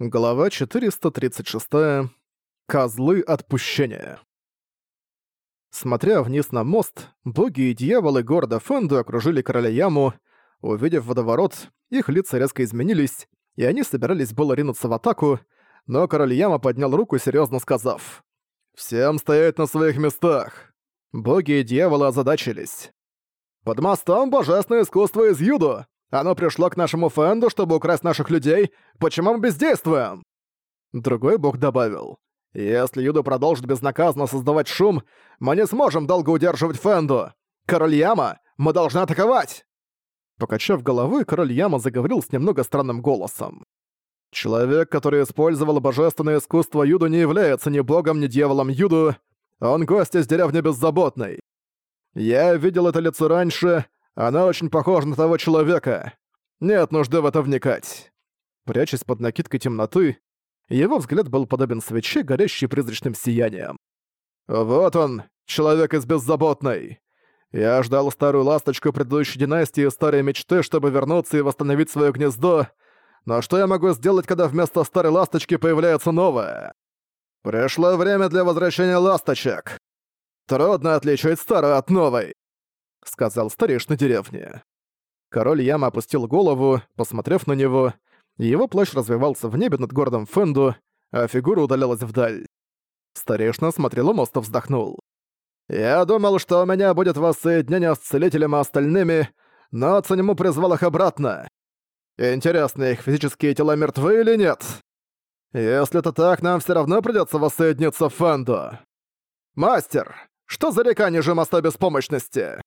Глава 436. Козлы отпущения. Смотря вниз на мост, боги и дьяволы города Фэнду окружили короля Яму. Увидев водоворот, их лица резко изменились, и они собирались было ринуться в атаку, но король Яма поднял руку, серьезно сказав «Всем стоять на своих местах!» Боги и дьяволы озадачились. «Под мостом божественное искусство из юдо! Оно пришло к нашему Фэнду, чтобы украсть наших людей. Почему мы бездействуем?» Другой бог добавил. «Если Юда продолжит безнаказанно создавать шум, мы не сможем долго удерживать Фэнду. Король Яма, мы должны атаковать!» Покачав головой, король Яма заговорил с немного странным голосом. «Человек, который использовал божественное искусство Юду, не является ни богом, ни дьяволом Юду. Он гость из деревни Беззаботной. Я видел это лицо раньше, она очень похожа на того человека. Нет нужды в это вникать. Прячась под накидкой темноты, его взгляд был подобен свече, горящей призрачным сиянием. «Вот он, человек из беззаботной. Я ждал старую ласточку предыдущей династии старой мечты, чтобы вернуться и восстановить свое гнездо, но что я могу сделать, когда вместо старой ласточки появляется новая? Пришло время для возвращения ласточек. Трудно отличить старую от новой. — сказал старейшина деревни. Король Яма опустил голову, посмотрев на него, его плащ развивался в небе над городом Фенду, а фигура удалялась вдаль. Старейшина смотрел и вздохнул. «Я думал, что у меня будет воссоединение с целителем и остальными, но Цанему призвал их обратно. Интересно, их физические тела мертвы или нет? Если это так, нам все равно придется воссоединиться в Фенду. Мастер, что за река ниже моста беспомощности?»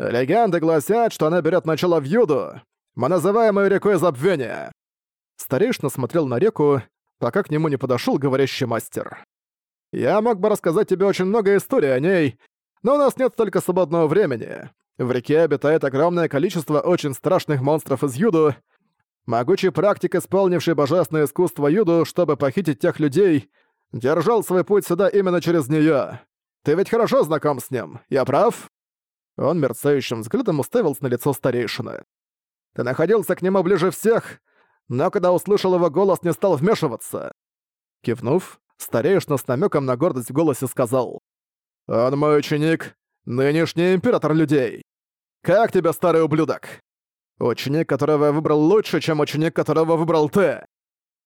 Легенды гласят, что она берет начало в Юду. Мы называем ее рекой забвения. Старейшина смотрел на реку, пока к нему не подошел говорящий мастер. Я мог бы рассказать тебе очень много историй о ней, но у нас нет столько свободного времени. В реке обитает огромное количество очень страшных монстров из Юду. Могучий практик, исполнивший божественное искусство Юду, чтобы похитить тех людей, держал свой путь сюда именно через неё. Ты ведь хорошо знаком с ним, я прав? Он мерцающим взглядом уставился на лицо старейшины. «Ты находился к нему ближе всех, но когда услышал его голос, не стал вмешиваться». Кивнув, старейшина с намеком на гордость в голосе сказал. «Он мой ученик, нынешний император людей. Как тебе, старый ублюдок? Ученик, которого я выбрал лучше, чем ученик, которого выбрал ты.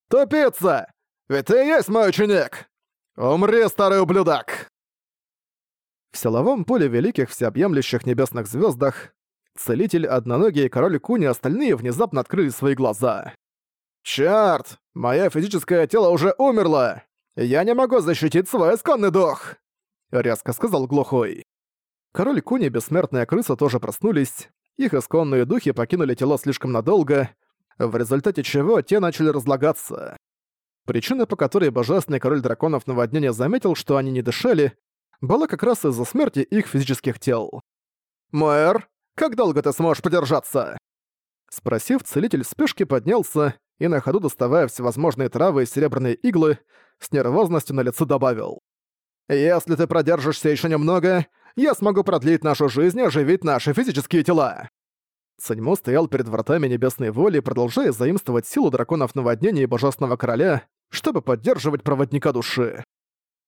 Тупица! Ведь ты и есть мой ученик! Умри, старый ублюдок!» В силовом поле великих всеобъемлющих небесных звездах Целитель, Одноногий, Король Куни и остальные внезапно открыли свои глаза. «Чёрт! Моё физическое тело уже умерло! Я не могу защитить свой исконный дух!» Резко сказал глухой. Король Куни и бессмертная крыса тоже проснулись. Их исконные духи покинули тело слишком надолго, в результате чего те начали разлагаться. Причина, по которой божественный король драконов наводнения заметил, что они не дышали, была как раз из-за смерти их физических тел. «Мэр, как долго ты сможешь продержаться?» Спросив, целитель в спешке поднялся и на ходу доставая всевозможные травы и серебряные иглы, с нервозностью на лице добавил. «Если ты продержишься еще немного, я смогу продлить нашу жизнь и оживить наши физические тела!» Саньмо стоял перед вратами Небесной Воли, продолжая заимствовать силу драконов наводнения и Божественного Короля, чтобы поддерживать проводника души.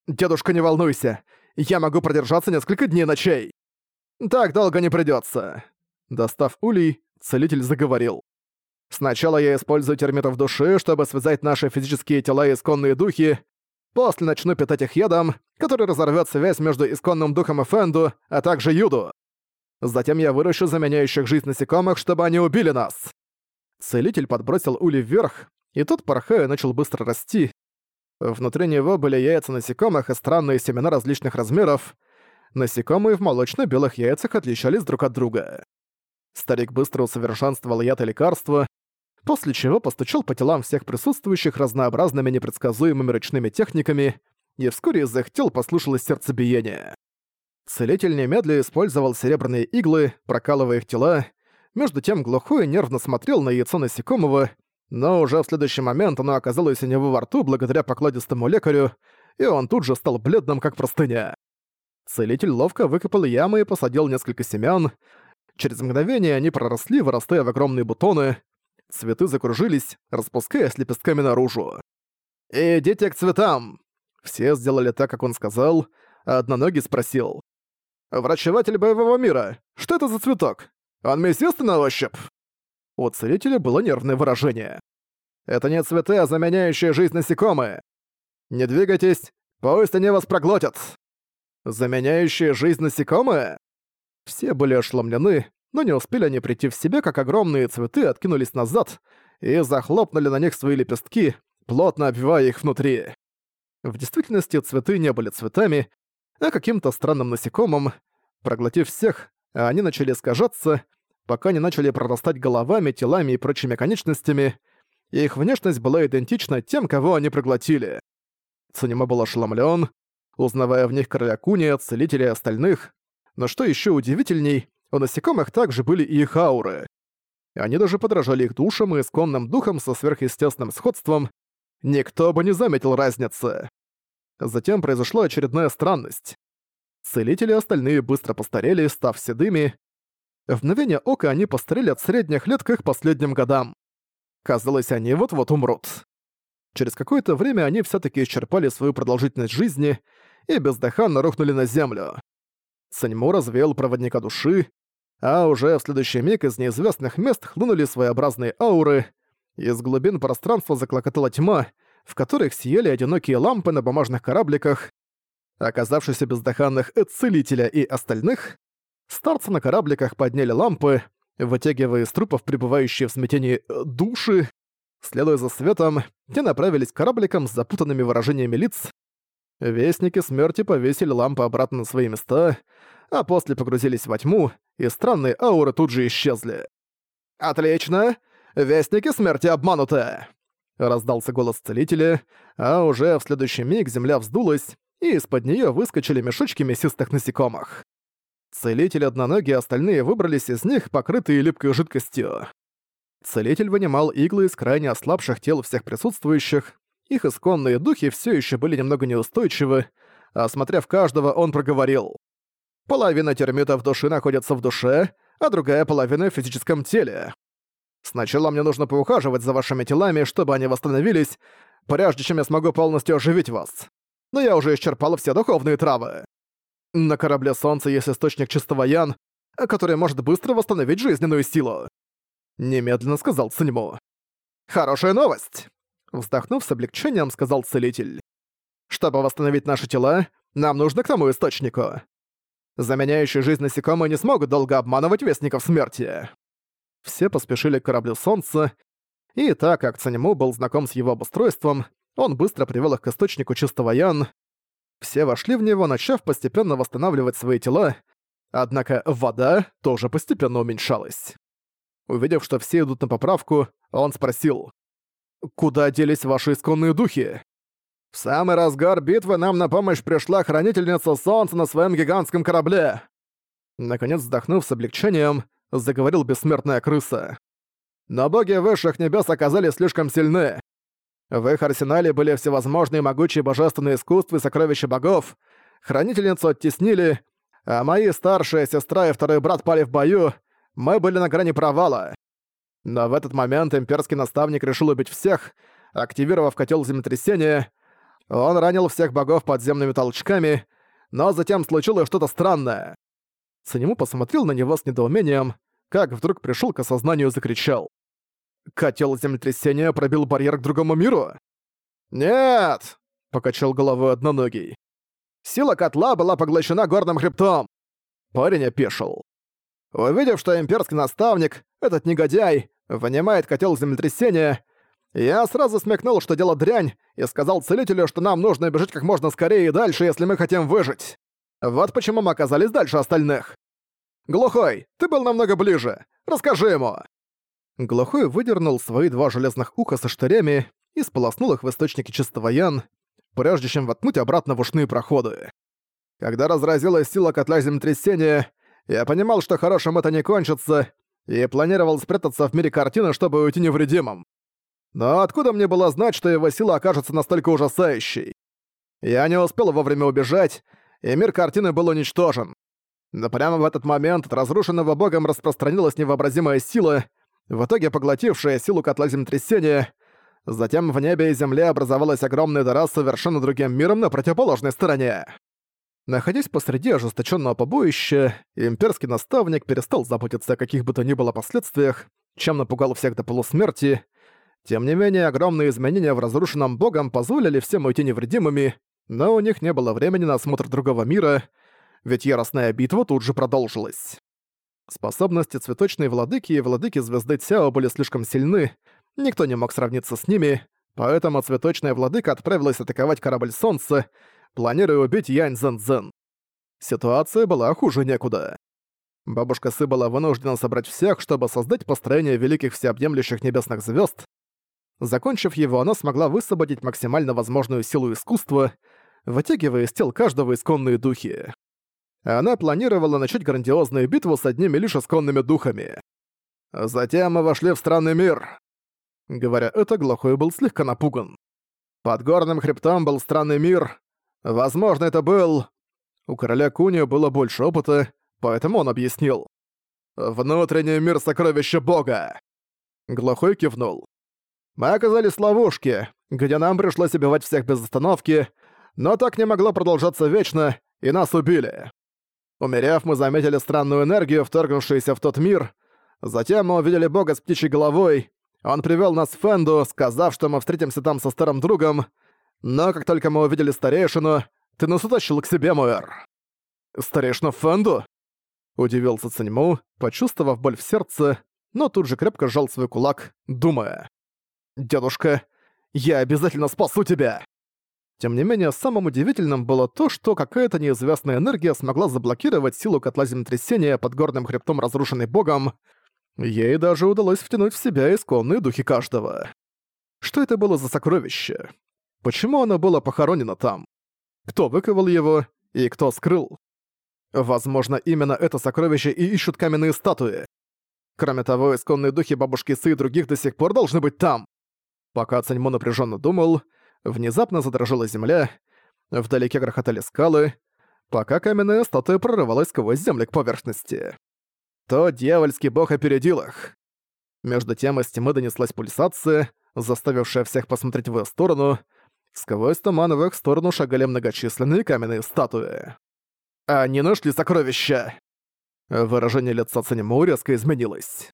«Дедушка, не волнуйся! Я могу продержаться несколько дней ночей. Так долго не придётся. Достав улей, целитель заговорил. Сначала я использую термитов души, чтобы связать наши физические тела и исконные духи. После начну питать их ядом, который разорвёт связь между исконным духом и Фенду, а также Юду. Затем я выращу заменяющих жизнь насекомых, чтобы они убили нас. Целитель подбросил улей вверх, и тот, порхая, начал быстро расти, Внутри него были яйца насекомых и странные семена различных размеров. Насекомые в молочно-белых яйцах отличались друг от друга. Старик быстро усовершенствовал яд и лекарства, после чего постучал по телам всех присутствующих разнообразными непредсказуемыми ручными техниками, и вскоре из их тел послушалось сердцебиение. Целитель немедля использовал серебряные иглы, прокалывая их тела, между тем глухой нервно смотрел на яйцо насекомого, но уже в следующий момент оно оказалось у него во рту благодаря покладистому лекарю, и он тут же стал бледным, как простыня. Целитель ловко выкопал ямы и посадил несколько семян. Через мгновение они проросли, вырастая в огромные бутоны. цветы закружились, распускаясь лепестками наружу. «Идите к цветам!» Все сделали так, как он сказал, а одноногий спросил. «Врачеватель боевого мира, что это за цветок? Он мясистый на ощупь?» У целителя было нервное выражение. «Это не цветы, а заменяющие жизнь насекомые. Не двигайтесь, пусть они вас проглотят!» «Заменяющие жизнь насекомые?» Все были ошеломлены, но не успели они прийти в себя, как огромные цветы откинулись назад и захлопнули на них свои лепестки, плотно обвивая их внутри. В действительности цветы не были цветами, а каким-то странным насекомым. Проглотив всех, они начали искажаться, пока не начали прорастать головами, телами и прочими конечностями, и их внешность была идентична тем, кого они проглотили. Цунима был ошеломлен, узнавая в них короля Куния, целителей и остальных, но что еще удивительней, у насекомых также были и их ауры. Они даже подражали их душам и исконным духам со сверхъестественным сходством. Никто бы не заметил разницы. Затем произошла очередная странность. Целители остальные быстро постарели, став седыми. В мгновение ока они постарели от средних лет к их последним годам. Казалось, они вот-вот умрут. Через какое-то время они все таки исчерпали свою продолжительность жизни и бездыханно рухнули на землю. Саньму развеял проводника души, а уже в следующий миг из неизвестных мест хлынули своеобразные ауры, из глубин пространства заклокотала тьма, в которых сияли одинокие лампы на бумажных корабликах. Оказавшись у бездыханных целителя и остальных, старцы на корабликах подняли лампы, вытягивая из трупов пребывающие в смятении э, души. Следуя за светом, те направились к корабликам с запутанными выражениями лиц. Вестники смерти повесили лампы обратно на свои места, а после погрузились во тьму, и странные ауры тут же исчезли. «Отлично! Вестники смерти обмануты!» Раздался голос целителя, а уже в следующий миг земля вздулась, и из-под нее выскочили мешочки мясистых насекомых. Целитель одноногие и остальные выбрались из них, покрытые липкой жидкостью. Целитель вынимал иглы из крайне ослабших тел всех присутствующих, их исконные духи все еще были немного неустойчивы, а смотрев каждого, он проговорил. Половина термитов души находится в душе, а другая половина в физическом теле. Сначала мне нужно поухаживать за вашими телами, чтобы они восстановились, прежде чем я смогу полностью оживить вас. Но я уже исчерпал все духовные травы. На корабле Солнца есть источник чистого ян, который может быстро восстановить жизненную силу. Немедленно сказал Циньму. «Хорошая новость!» Вздохнув с облегчением, сказал Целитель. «Чтобы восстановить наши тела, нам нужно к тому источнику. Заменяющие жизнь насекомые не смогут долго обманывать Вестников Смерти». Все поспешили к кораблю Солнца, и так как Цанему был знаком с его обустройством, он быстро привел их к источнику чистого Ян. Все вошли в него, начав постепенно восстанавливать свои тела, однако вода тоже постепенно уменьшалась. Увидев, что все идут на поправку, он спросил, «Куда делись ваши исконные духи?» В самый разгар битвы нам на помощь пришла Хранительница Солнца на своем гигантском корабле. Наконец, вздохнув с облегчением, заговорил бессмертная крыса. Но боги высших небес оказались слишком сильны. В их арсенале были всевозможные могучие божественные искусства и сокровища богов, хранительницу оттеснили, а мои старшая сестра и второй брат пали в бою, мы были на грани провала. Но в этот момент имперский наставник решил убить всех, активировав котел землетрясения, он ранил всех богов подземными толчками, но затем случилось что-то странное. Санему посмотрел на него с недоумением, как вдруг пришел к осознанию и закричал. «Котел землетрясения пробил барьер к другому миру?» «Нет!» — покачал головой одноногий. «Сила котла была поглощена горным хребтом!» Парень опешил. Увидев, что имперский наставник, этот негодяй, вынимает котел землетрясения, я сразу смекнул, что дело дрянь, и сказал целителю, что нам нужно бежать как можно скорее и дальше, если мы хотим выжить. Вот почему мы оказались дальше остальных. Глухой, ты был намного ближе. Расскажи ему. Глухой выдернул свои два железных уха со штырями и сполоснул их в источнике чистого ян, прежде чем воткнуть обратно в ушные проходы. Когда разразилась сила котла землетрясения, я понимал, что хорошим это не кончится, и планировал спрятаться в мире картины, чтобы уйти невредимым. Но откуда мне было знать, что его сила окажется настолько ужасающей? Я не успел вовремя убежать, и мир картины был уничтожен. Но прямо в этот момент от разрушенного богом распространилась невообразимая сила, в итоге поглотившая силу котла землетрясения. Затем в небе и земле образовалась огромная дыра с совершенно другим миром на противоположной стороне. Находясь посреди ожесточенного побоища, имперский наставник перестал заботиться о каких бы то ни было последствиях, чем напугал всех до полусмерти. Тем не менее, огромные изменения в разрушенном богом позволили всем уйти невредимыми, но у них не было времени на осмотр другого мира, ведь яростная битва тут же продолжилась. Способности цветочной владыки и владыки звезды Цяо были слишком сильны, никто не мог сравниться с ними, поэтому цветочная владыка отправилась атаковать корабль Солнца, планируя убить Янь Зен Зен. Ситуация была хуже некуда. Бабушка Сы была вынуждена собрать всех, чтобы создать построение великих всеобъемлющих небесных звезд. Закончив его, она смогла высвободить максимально возможную силу искусства, вытягивая из тел каждого исконные духи. Она планировала начать грандиозную битву с одними лишь исконными духами. Затем мы вошли в странный мир. Говоря это, Глухой был слегка напуган. Под горным хребтом был странный мир, Возможно, это был... У короля Куни было больше опыта, поэтому он объяснил. «Внутренний мир сокровища бога!» Глухой кивнул. «Мы оказались в ловушке, где нам пришлось убивать всех без остановки, но так не могло продолжаться вечно, и нас убили. Умерев, мы заметили странную энергию, вторгнувшуюся в тот мир. Затем мы увидели бога с птичьей головой. Он привел нас в Фенду, сказав, что мы встретимся там со старым другом, но как только мы увидели старейшину, ты нас утащил к себе, Муэр. Старейшину Фэнду? Удивился Циньму, почувствовав боль в сердце, но тут же крепко сжал свой кулак, думая. «Дедушка, я обязательно спасу тебя!» Тем не менее, самым удивительным было то, что какая-то неизвестная энергия смогла заблокировать силу котла землетрясения под горным хребтом, разрушенный богом. Ей даже удалось втянуть в себя исконные духи каждого. Что это было за сокровище? Почему оно было похоронено там? Кто выковал его и кто скрыл? Возможно, именно это сокровище и ищут каменные статуи. Кроме того, исконные духи бабушки Сы и других до сих пор должны быть там. Пока Цаньмо напряженно думал, внезапно задрожала земля, вдалеке грохотали скалы, пока каменная статуя прорывалась сквозь землю к поверхности. То дьявольский бог опередил их. Между тем из тьмы донеслась пульсация, заставившая всех посмотреть в ее сторону, Сквозь туман в их сторону шагали многочисленные каменные статуи. «Они нашли сокровища!» Выражение лица Цанему резко изменилось.